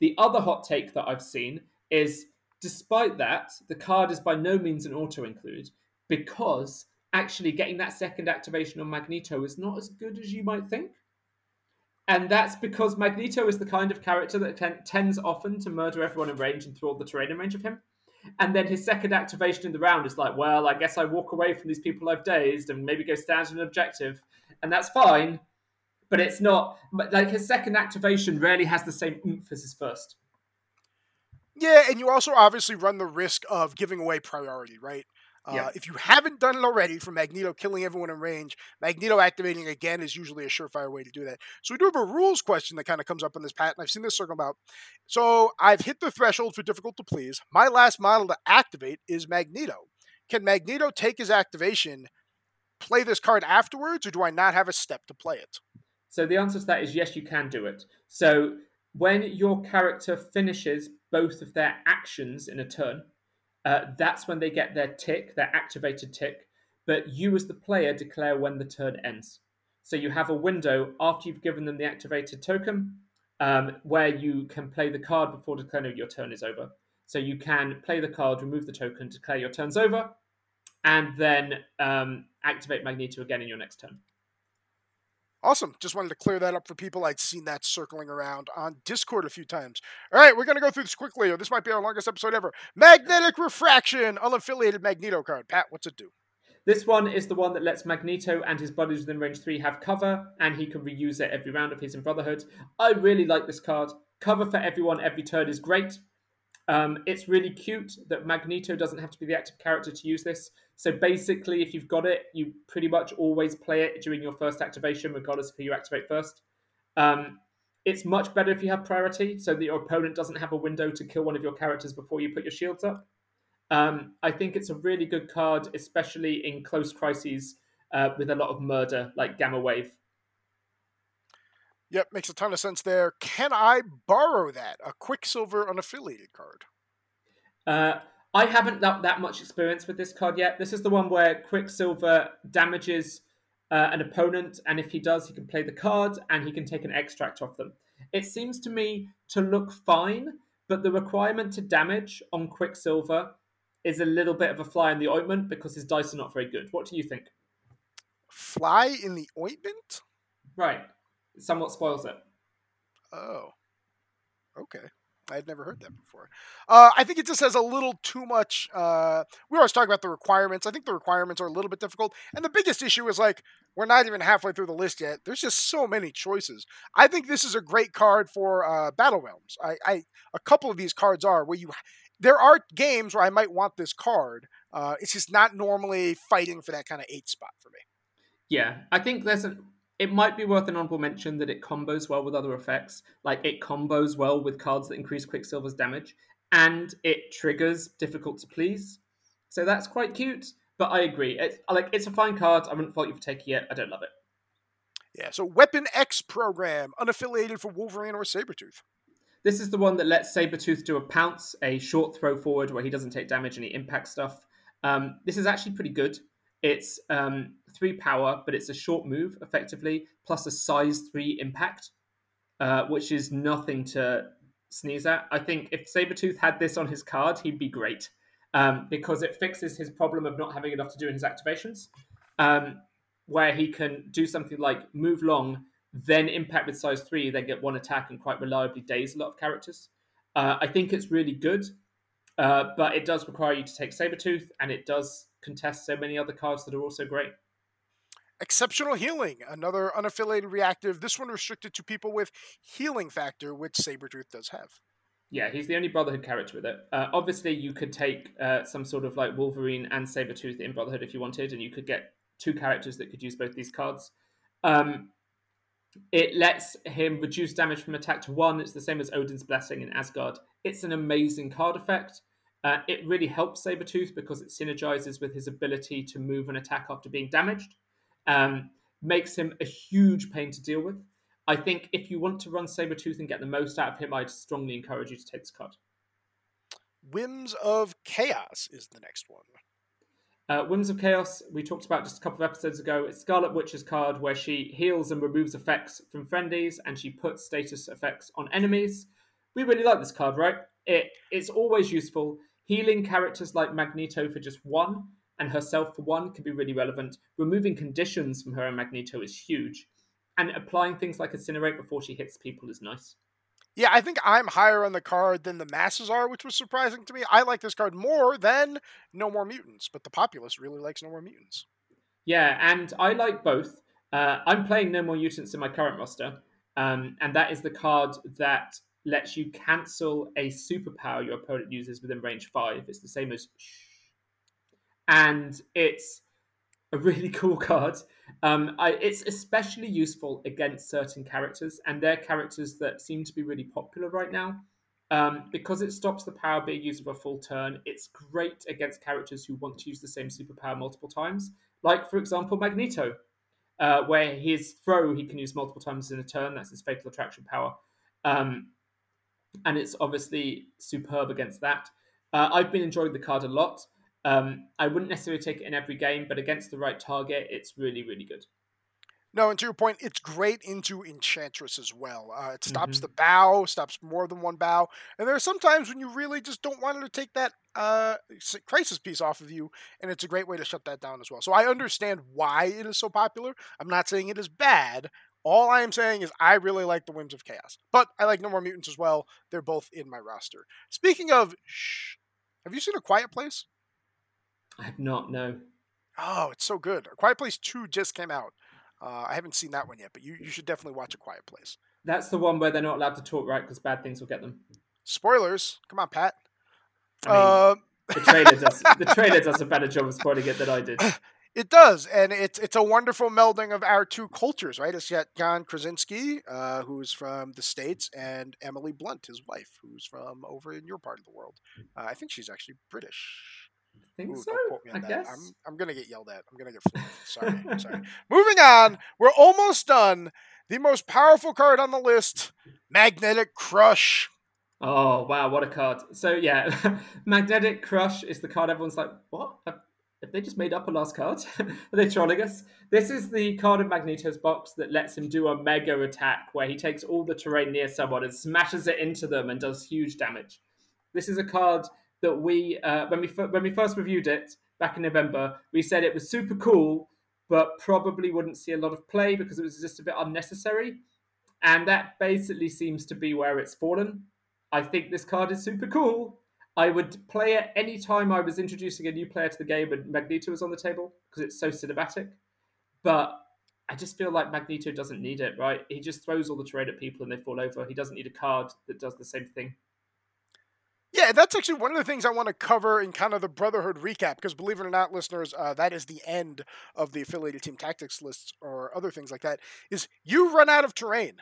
The other hot take that I've seen is despite that, the card is by no means an auto include because actually getting that second activation on Magneto is not as good as you might think. And that's because Magneto is the kind of character that ten- tends often to murder everyone in range and throw the terrain in range of him. And then his second activation in the round is like, well, I guess I walk away from these people I've dazed and maybe go stand on an objective. And that's fine, but it's not like his second activation rarely has the same oomph as his first. Yeah, and you also obviously run the risk of giving away priority, right? Uh, Yeah. If you haven't done it already for Magneto killing everyone in range, Magneto activating again is usually a surefire way to do that. So we do have a rules question that kind of comes up in this patent. I've seen this circle about. So I've hit the threshold for difficult to please. My last model to activate is Magneto. Can Magneto take his activation, play this card afterwards, or do I not have a step to play it? So the answer to that is yes, you can do it. So when your character finishes both of their actions in a turn, uh, that's when they get their tick, their activated tick. But you, as the player, declare when the turn ends. So you have a window after you've given them the activated token um, where you can play the card before declaring your turn is over. So you can play the card, remove the token, declare your turn's over, and then um, activate Magneto again in your next turn. Awesome. Just wanted to clear that up for people. I'd seen that circling around on Discord a few times. All right, we're going to go through this quickly. or This might be our longest episode ever. Magnetic Refraction, unaffiliated Magneto card. Pat, what's it do? This one is the one that lets Magneto and his buddies within range 3 have cover, and he can reuse it every round of his in Brotherhood. I really like this card. Cover for everyone every turn is great. Um, it's really cute that Magneto doesn't have to be the active character to use this. So basically, if you've got it, you pretty much always play it during your first activation, regardless of who you activate first. Um, it's much better if you have priority, so that your opponent doesn't have a window to kill one of your characters before you put your shields up. Um, I think it's a really good card, especially in close crises uh, with a lot of murder, like Gamma Wave. Yep, makes a ton of sense there. Can I borrow that? A Quicksilver unaffiliated card. Uh, I haven't that, that much experience with this card yet. This is the one where Quicksilver damages uh, an opponent, and if he does, he can play the card and he can take an extract off them. It seems to me to look fine, but the requirement to damage on Quicksilver is a little bit of a fly in the ointment because his dice are not very good. What do you think? Fly in the ointment? Right. Somewhat spoils it. Oh. Okay. I had never heard that before. Uh, I think it just has a little too much. Uh, we always talk about the requirements. I think the requirements are a little bit difficult. And the biggest issue is like, we're not even halfway through the list yet. There's just so many choices. I think this is a great card for uh, Battle Realms. I, I A couple of these cards are where you. There are games where I might want this card. Uh, it's just not normally fighting for that kind of eight spot for me. Yeah, I think there's an it might be worth an honorable mention that it combos well with other effects. Like it combos well with cards that increase Quicksilver's damage, and it triggers difficult to please. So that's quite cute. But I agree. It's like it's a fine card. I wouldn't fault you for taking it. I don't love it. Yeah, so Weapon X program, unaffiliated for Wolverine or Sabretooth. This is the one that lets Sabretooth do a pounce, a short throw forward where he doesn't take damage and he impacts stuff. Um, this is actually pretty good. It's um, three power, but it's a short move effectively, plus a size three impact, uh, which is nothing to sneeze at. I think if Sabretooth had this on his card, he'd be great um, because it fixes his problem of not having enough to do in his activations, um, where he can do something like move long, then impact with size three, then get one attack and quite reliably daze a lot of characters. Uh, I think it's really good, uh, but it does require you to take Sabretooth, and it does contest so many other cards that are also great. Exceptional Healing, another unaffiliated reactive. This one restricted to people with healing factor, which Sabretooth does have. Yeah, he's the only Brotherhood character with it. Uh, obviously, you could take uh, some sort of like Wolverine and Sabretooth in Brotherhood if you wanted, and you could get two characters that could use both these cards. Um, it lets him reduce damage from attack to one. It's the same as Odin's Blessing in Asgard. It's an amazing card effect. Uh, it really helps Sabretooth because it synergizes with his ability to move and attack after being damaged. Um, makes him a huge pain to deal with. I think if you want to run Sabretooth and get the most out of him, I'd strongly encourage you to take this card. Whims of Chaos is the next one. Uh, Whims of Chaos, we talked about just a couple of episodes ago. It's Scarlet Witch's card where she heals and removes effects from friendlies and she puts status effects on enemies. We really like this card, right? It, it's always useful. Healing characters like Magneto for just one and herself for one can be really relevant. Removing conditions from her and Magneto is huge. And applying things like Incinerate before she hits people is nice. Yeah, I think I'm higher on the card than the masses are, which was surprising to me. I like this card more than No More Mutants, but the populace really likes No More Mutants. Yeah, and I like both. Uh, I'm playing No More Mutants in my current roster, um, and that is the card that lets you cancel a superpower your opponent uses within range five. It's the same as shh. And it's a really [LAUGHS] cool card. Um, I, it's especially useful against certain characters, and they're characters that seem to be really popular right now. Um, because it stops the power being used for a full turn, it's great against characters who want to use the same superpower multiple times. Like, for example, Magneto, uh, where his throw he can use multiple times in a turn. That's his fatal attraction power. Um, and it's obviously superb against that. Uh, I've been enjoying the card a lot. Um, I wouldn't necessarily take it in every game, but against the right target, it's really, really good. No, and to your point, it's great into Enchantress as well. Uh, it stops mm-hmm. the bow, stops more than one bow, and there are some times when you really just don't want her to take that uh, crisis piece off of you, and it's a great way to shut that down as well. So I understand why it is so popular. I'm not saying it is bad. All I am saying is I really like the Whims of Chaos, but I like No More Mutants as well. They're both in my roster. Speaking of, shh, have you seen A Quiet Place? I have not. No. Oh, it's so good. A Quiet Place Two just came out. Uh, I haven't seen that one yet, but you, you should definitely watch A Quiet Place. That's the one where they're not allowed to talk, right? Because bad things will get them. Spoilers. Come on, Pat. I mean, uh, the trailer does. the [LAUGHS] trailer does a better job of spoiling it than I did. [LAUGHS] It does, and it's it's a wonderful melding of our two cultures, right? It's got John Krasinski, uh, who's from the states, and Emily Blunt, his wife, who's from over in your part of the world. Uh, I think she's actually British. I think Ooh, so. I that. guess. I'm, I'm gonna get yelled at. I'm gonna get sorry. sorry. Moving on. We're almost done. The most powerful card on the list, Magnetic Crush. Oh wow, what a card! So yeah, [LAUGHS] Magnetic Crush is the card everyone's like, what? Have they just made up a last card? [LAUGHS] Are they trolling us? This is the card of Magneto's box that lets him do a mega attack where he takes all the terrain near someone and smashes it into them and does huge damage. This is a card that we, uh, when we when we first reviewed it back in November, we said it was super cool, but probably wouldn't see a lot of play because it was just a bit unnecessary. And that basically seems to be where it's fallen. I think this card is super cool. I would play it any time I was introducing a new player to the game and Magneto was on the table because it's so cinematic. But I just feel like Magneto doesn't need it, right? He just throws all the terrain at people and they fall over. He doesn't need a card that does the same thing. Yeah, that's actually one of the things I want to cover in kind of the Brotherhood recap, because believe it or not, listeners, uh, that is the end of the affiliated team tactics lists or other things like that. Is you run out of terrain.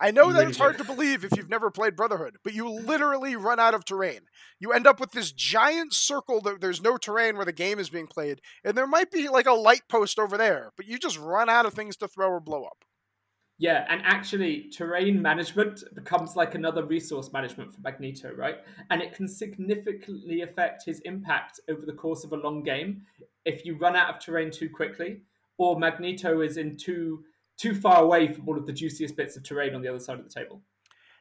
I know You that really it's hard do. to believe if you've never played Brotherhood, but you literally run out of terrain. You end up with this giant circle that there's no terrain where the game is being played, and there might be like a light post over there, but you just run out of things to throw or blow up. Yeah, and actually, terrain management becomes like another resource management for Magneto, right? And it can significantly affect his impact over the course of a long game if you run out of terrain too quickly, or Magneto is in too too far away from all of the juiciest bits of terrain on the other side of the table.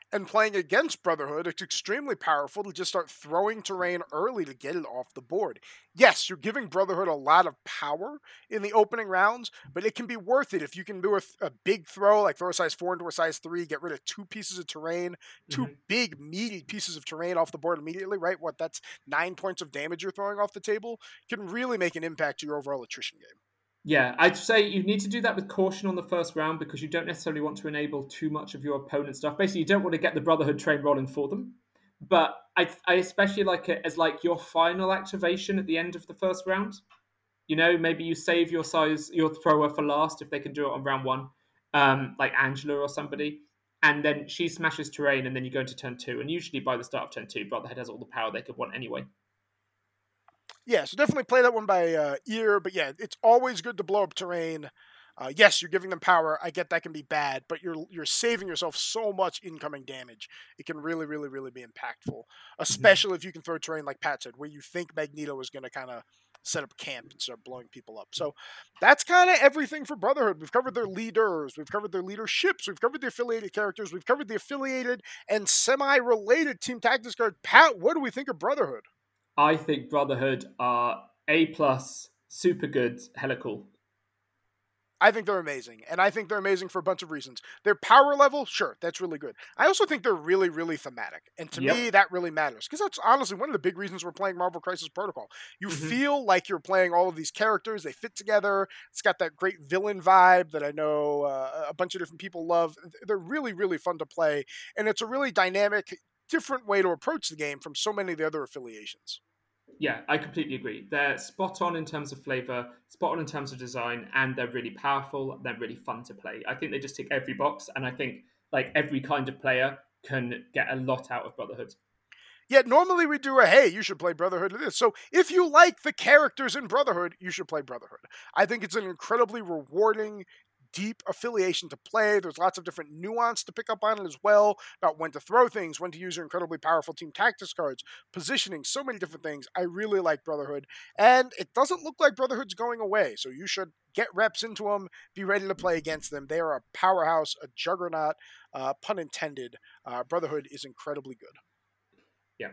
And playing against Brotherhood, it's extremely powerful to just start throwing terrain early to get it off the board. Yes, you're giving Brotherhood a lot of power in the opening rounds, but it can be worth it if you can do a, a big throw, like throw a size 4 into a size 3, get rid of two pieces of terrain, 2 Mhm. big, meaty pieces of terrain off the board immediately, right? What, that's nine points of damage you're throwing off the table, can really make an impact to your overall attrition game. Yeah, I'd say you need to do that with caution on the first round because you don't necessarily want to enable too much of your opponent's stuff. Basically, you don't want to get the Brotherhood train rolling for them. But I, I especially like it as like your final activation at the end of the first round. You know, maybe you save your size, your thrower for last if they can do it on round one, um, like Angela or somebody. And then she smashes terrain, and then you go into turn two. And usually by the start of turn two, Brotherhood has all the power they could want anyway. Yeah, so definitely play that one by uh, ear. But yeah, it's always good to blow up terrain. Uh, yes, you're giving them power. I get that can be bad, but you're you're saving yourself so much incoming damage. It can really, really, really be impactful, especially if you can throw terrain like Pat said, where you think Magneto is going to kind of set up camp and start blowing people up. So that's kind of everything for Brotherhood. We've covered their leaders, we've covered their leaderships, we've covered the affiliated characters, we've covered the affiliated and semi-related team tactics card. Pat, what do we think of Brotherhood? I think Brotherhood are A plus, super good, hella cool. I think they're amazing, and I think they're amazing for a bunch of reasons. Their power level, sure, that's really good. I also think they're really, really thematic, and to Yep. me, that really matters because that's honestly one of the big reasons we're playing Marvel Crisis Protocol. You Mhm. feel like you're playing all of these characters; they fit together. It's got that great villain vibe that I know uh, a bunch of different people love. They're really, really fun to play, and it's a really dynamic, different way to approach the game from so many of the other affiliations. Yeah, I completely agree. They're spot on in terms of flavor, spot on in terms of design, and they're really powerful. They're really fun to play. I think they just tick every box, and I think like every kind of player can get a lot out of Brotherhood. Yet normally we do a hey, you should play Brotherhood of this. So if you like the characters in Brotherhood, you should play Brotherhood. I think it's an incredibly rewarding, deep affiliation to play. There's lots of different nuance to pick up on it as well about when to throw things, when to use your incredibly powerful team tactics cards, positioning, so many different things. I really like Brotherhood, and it doesn't look like Brotherhood's going away. So you should get reps into them, be ready to play against them. They are a powerhouse, a juggernaut, uh, pun intended. Uh, Brotherhood is incredibly good. Yeah.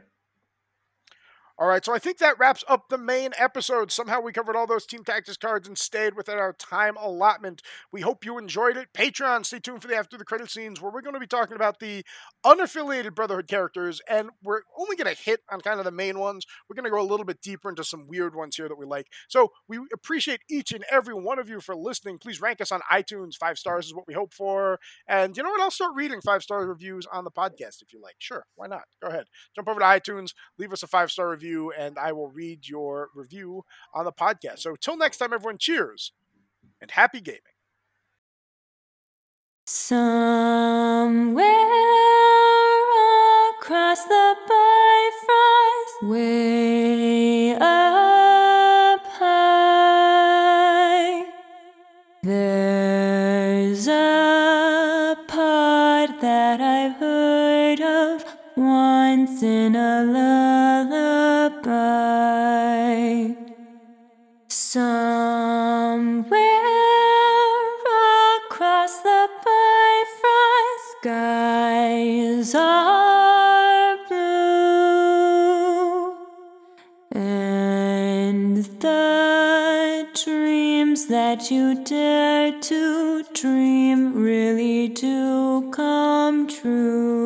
All right, so I think that wraps up the main episode. Somehow we covered all those team tactics cards and stayed within our time allotment. We hope you enjoyed it. Patreon, stay tuned for the after the credit scenes where we're going to be talking about the unaffiliated Brotherhood characters, and we're only going to hit on kind of the main ones. We're going to go a little bit deeper into some weird ones here that we like. So we appreciate each and every one of you for listening. Please rank us on iTunes. Five stars is what we hope for. And you know what? I'll start reading five star reviews on the podcast if you like. Sure, why not? Go ahead. Jump over to iTunes, leave us a five star review, and I will read your review on the podcast. So till next time, everyone, cheers and happy gaming. Somewhere across the Bifrost, way up high, there's a pod that I've heard of once in a lullaby. That you dare to dream really do come true.